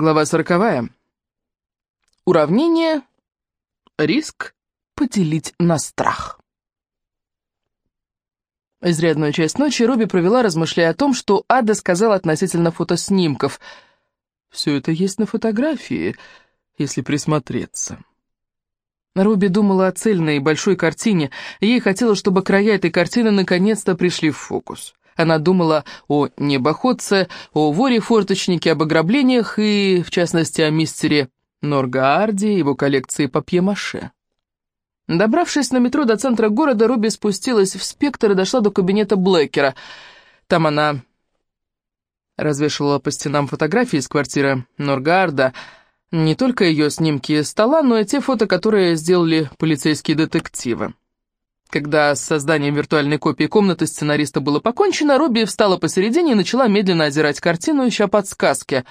Глава сороковая. Уравнение. Риск поделить на страх. Изрядную часть ночи Руби провела, размышляя о том, что Ада сказала относительно фотоснимков. Все это есть на фотографии, если присмотреться. Руби думала о цельной большой картине, ей хотелось, чтобы края этой картины наконец-то пришли в фокус. Она думала о небоходце, о воре-форточнике, об ограблениях и, в частности, о мистере Норгаарде и его коллекции папье-маше. Добравшись на метро до центра города, Руби спустилась в спектр и дошла до кабинета Блэкера. Там она развешивала по стенам фотографии из квартиры Норгарда, не только ее снимки стола, но и те фото, которые сделали полицейские детективы. Когда с созданием виртуальной копии комнаты сценариста было покончено, Робби встала посередине и начала медленно озирать картину, ища подсказки.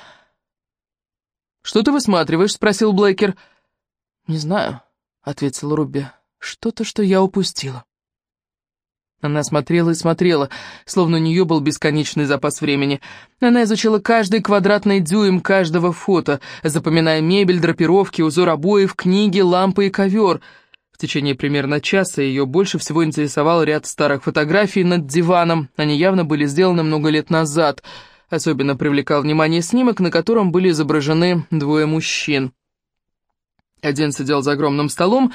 «Что ты высматриваешь?» — спросил Блейкер. «Не знаю», — ответил Робби. «Что-то, что я упустила». Она смотрела и смотрела, словно у нее был бесконечный запас времени. Она изучила каждый квадратный дюйм каждого фото, запоминая мебель, драпировки, узор обоев, книги, лампы и ковер — в течение примерно часа ее больше всего интересовал ряд старых фотографий над диваном. Они явно были сделаны много лет назад. Особенно привлекал внимание снимок, на котором были изображены двое мужчин. Один сидел за огромным столом,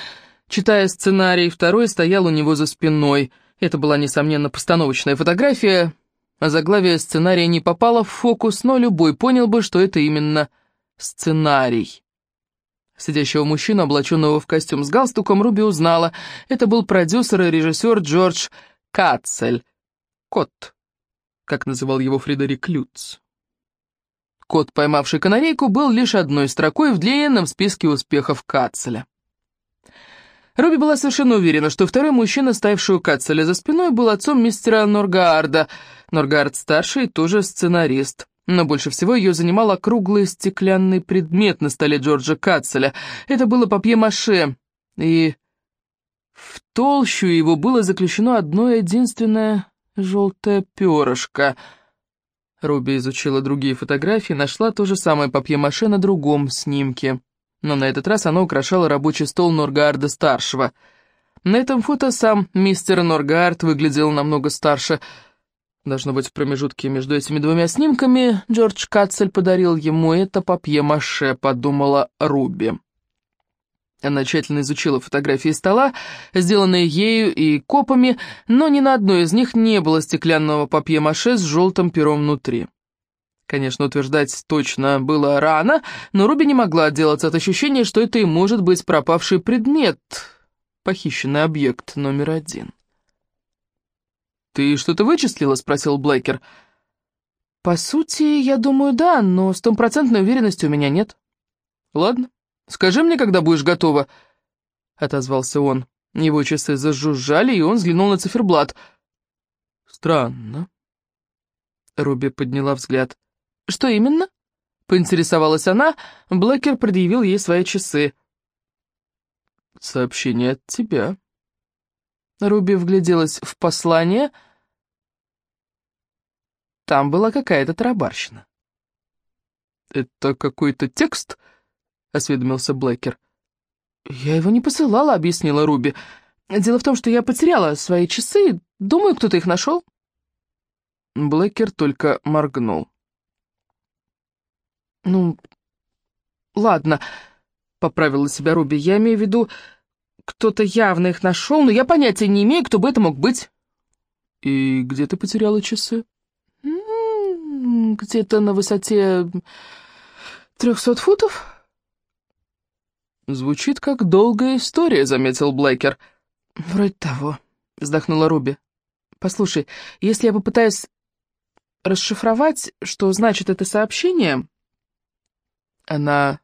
читая сценарий, второй стоял у него за спиной. Это была, несомненно, постановочная фотография. А заглавие сценария не попало в фокус, но любой понял бы, что это именно сценарий. Сидящего мужчину, облаченного в костюм с галстуком, Руби узнала. Это был продюсер и режиссер Джордж Катцель. Кот, как называл его Фредерик Люц. Кот, поймавший канарейку, был лишь одной строкой в длинном списке успехов Катцеля. Руби была совершенно уверена, что второй мужчина, ставивший у Катцеля за спиной, был отцом мистера Норгаарда. Норгаард-старший тоже сценарист. Но больше всего ее занимал округлый стеклянный предмет на столе Джорджа Катцеля. Это было папье-маше, и в толщу его было заключено одно единственное желтое перышко. Руби изучила другие фотографии, нашла то же самое папье-маше на другом снимке. Но на этот раз оно украшало рабочий стол Норгарда-старшего. На этом фото сам мистер Норгард выглядел намного старше — Должно быть, в промежутке между этими двумя снимками Джордж Катцель подарил ему это папье-маше, подумала Руби. Она тщательно изучила фотографии стола, сделанные ею и копами, но ни на одной из них не было стеклянного папье-маше с желтым пером внутри. Конечно, утверждать точно было рано, но Руби не могла отделаться от ощущения, что это и может быть пропавший предмет, похищенный объект номер один. «Ты что-то вычислила?» — спросил Блейкер. «По сути, я думаю, да, но стопроцентной уверенности у меня нет». «Ладно, скажи мне, когда будешь готова», — отозвался он. Его часы зажужжали, и он взглянул на циферблат. «Странно». Руби подняла взгляд. «Что именно?» — поинтересовалась она. Блэкер предъявил ей свои часы. «Сообщение от тебя». Руби вгляделась в послание. Там была какая-то тарабарщина. «Это какой-то текст?» — осведомился Блэкер. «Я его не посылала», — объяснила Руби. «Дело в том, что я потеряла свои часы. Думаю, кто-то их нашел». Блэкер только моргнул. «Ну, ладно», — поправила себя Руби. «Я имею в виду, кто-то явно их нашел, но я понятия не имею, кто бы это мог быть. И где ты потеряла часы? Где-то на высоте трехсот футов. Звучит как долгая история, заметил Блейкер. Вроде того, вздохнула Руби. Послушай, если я попытаюсь расшифровать, что значит это сообщение... Она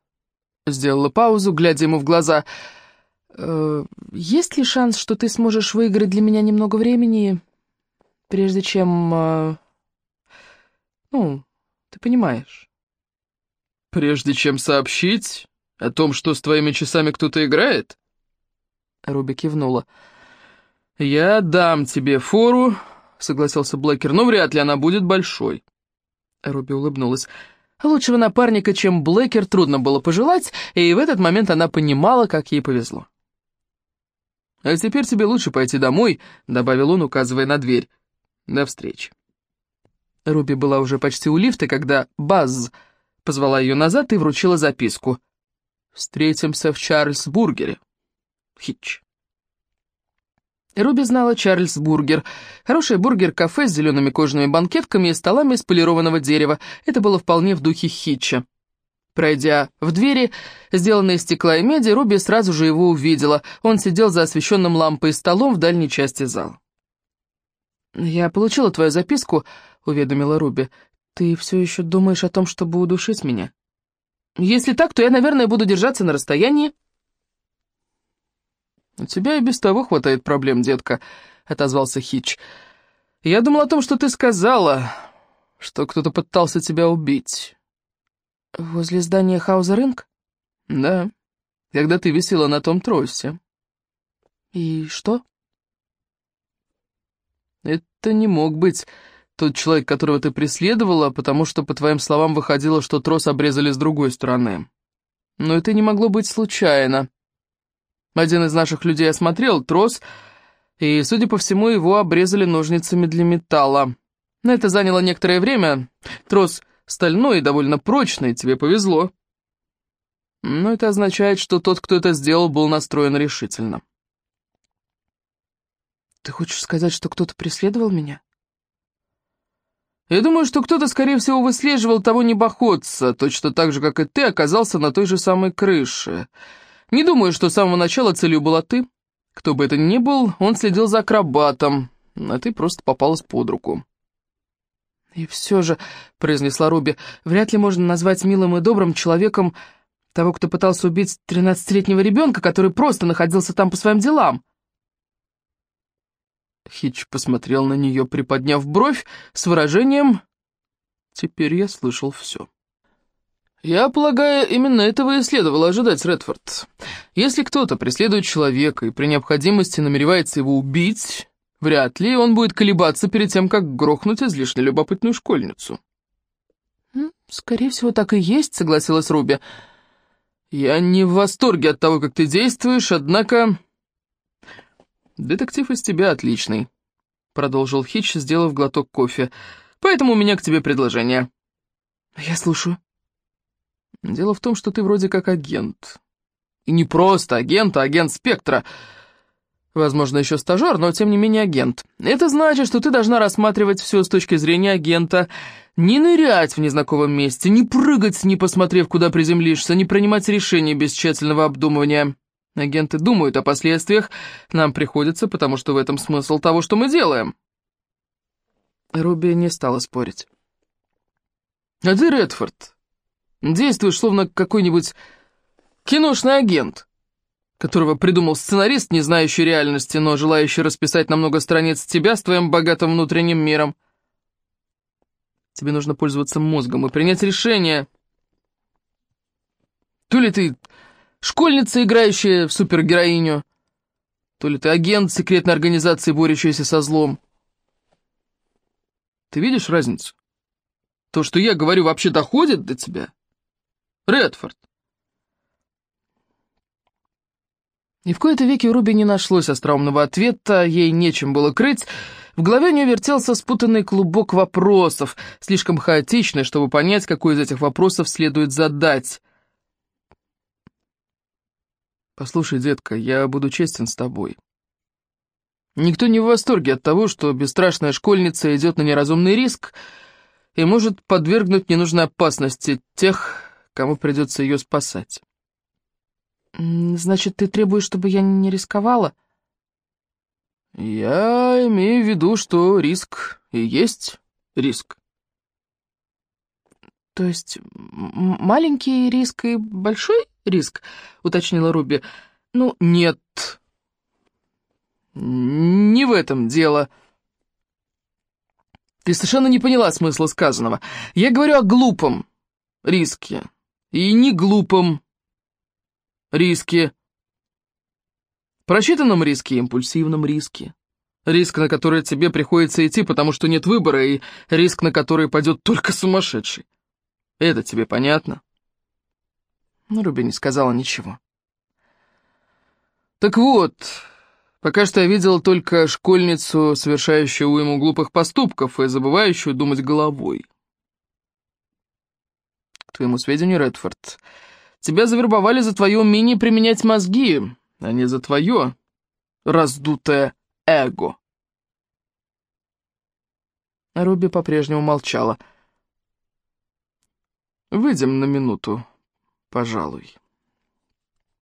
сделала паузу, глядя ему в глаза — есть ли шанс, что ты сможешь выиграть для меня немного времени, прежде чем... Э, ну, ты понимаешь. Прежде чем сообщить о том, что с твоими часами кто-то играет? Руби кивнула. «Я дам тебе фору», — согласился Блэкер, — «но вряд ли она будет большой». Руби улыбнулась. Лучшего напарника, чем Блэкер, трудно было пожелать, и в этот момент она понимала, как ей повезло. «А теперь тебе лучше пойти домой», — добавил он, указывая на дверь. «До встречи». Руби была уже почти у лифта, когда Базз позвала ее назад и вручила записку. «Встретимся в Чарльзбургере». Хитч. Руби знала Чарльз Бургер. Хорошее бургер-кафе с зелеными кожаными банкетками и столами из полированного дерева. Это было вполне в духе Хитча. Пройдя в двери, сделанные из стекла и меди, Руби сразу же его увидела. Он сидел за освещенным лампой столом в дальней части зала. «Я получила твою записку», — уведомила Руби. «Ты все еще думаешь о том, чтобы удушить меня?» «Если так, то я, наверное, буду держаться на расстоянии». «У тебя и без того хватает проблем, детка», — отозвался Хич. «Я думал о том, что ты сказала, что кто-то пытался тебя убить». «Возле здания Хауза-Рынг?» «Да, когда ты висела на том тросе». «И что?» «Это не мог быть тот человек, которого ты преследовала, потому что, по твоим словам, выходило, что трос обрезали с другой стороны. Но это не могло быть случайно». Один из наших людей осмотрел трос, и, судя по всему, его обрезали ножницами для металла. На это заняло некоторое время. Трос стальной и довольно прочный, тебе повезло. Но это означает, что тот, кто это сделал, был настроен решительно. Ты хочешь сказать, что кто-то преследовал меня? Я думаю, что кто-то, скорее всего, выслеживал того небоходца, точно так же, как и ты оказался на той же самой крыше. Не думаю, что с самого начала целью была ты. Кто бы это ни был, он следил за акробатом, а ты просто попалась под руку. «И все же», — произнесла Руби, — «вряд ли можно назвать милым и добрым человеком того, кто пытался убить тринадцатилетнего ребенка, который просто находился там по своим делам». Хитч посмотрел на нее, приподняв бровь, с выражением «Теперь я слышал все». «Я полагаю, именно этого и следовало ожидать, Редфорд. Если кто-то преследует человека и при необходимости намеревается его убить, вряд ли он будет колебаться перед тем, как грохнуть излишне любопытную школьницу». «Скорее всего, так и есть», — согласилась Руби. «Я не в восторге от того, как ты действуешь, однако...» «Детектив из тебя отличный», — продолжил Хитч, сделав глоток кофе. «Поэтому у меня к тебе предложение». «Я слушаю». Дело в том, что ты вроде как агент. И не просто агент, а агент спектра. Возможно, еще стажер, но тем не менее агент. Это значит, что ты должна рассматривать все с точки зрения агента. Не нырять в незнакомом месте, не прыгать, не посмотрев, куда приземлишься, не принимать решения без тщательного обдумывания. Агенты думают о последствиях, нам приходится, потому что в этом смысл того, что мы делаем. Руби не стала спорить. А ты, Редфорд, Действуешь словно какой-нибудь киношный агент, которого придумал сценарист, не знающий реальности, но желающий расписать на много страниц тебя с твоим богатым внутренним миром. Тебе нужно пользоваться мозгом и принять решение. То ли ты школьница, играющая в супергероиню, то ли ты агент секретной организации, борющаяся со злом. Ты видишь разницу? То, что я говорю, вообще доходит до тебя? Редфорд!» И в кои-то веки у Руби не нашлось остроумного ответа, ей нечем было крыть. В голове у нее вертелся спутанный клубок вопросов, слишком хаотичный, чтобы понять, какой из этих вопросов следует задать. «Послушай, детка, я буду честен с тобой. Никто не в восторге от того, что бесстрашная школьница идет на неразумный риск и может подвергнуть ненужной опасности тех, кому придется ее спасать. «Значит, ты требуешь, чтобы я не рисковала?» «Я имею в виду, что риск и есть риск». «То есть маленький риск и большой риск?» — уточнила Руби. «Ну, нет. Не в этом дело». Ты совершенно не поняла смысла сказанного. Я говорю о глупом риске. И не глупом риске. Просчитанном риске, импульсивном риске. Риск, на который тебе приходится идти, потому что нет выбора, и риск, на который пойдет только сумасшедший. Это тебе понятно?» Но Руби не сказала ничего. «Так вот, пока что я видел только школьницу, совершающую уйму глупых поступков и забывающую думать головой. К твоему сведению, Редфорд, тебя завербовали за твое умение применять мозги, а не за твое раздутое эго». Руби по-прежнему молчала. «Выйдем на минуту, пожалуй».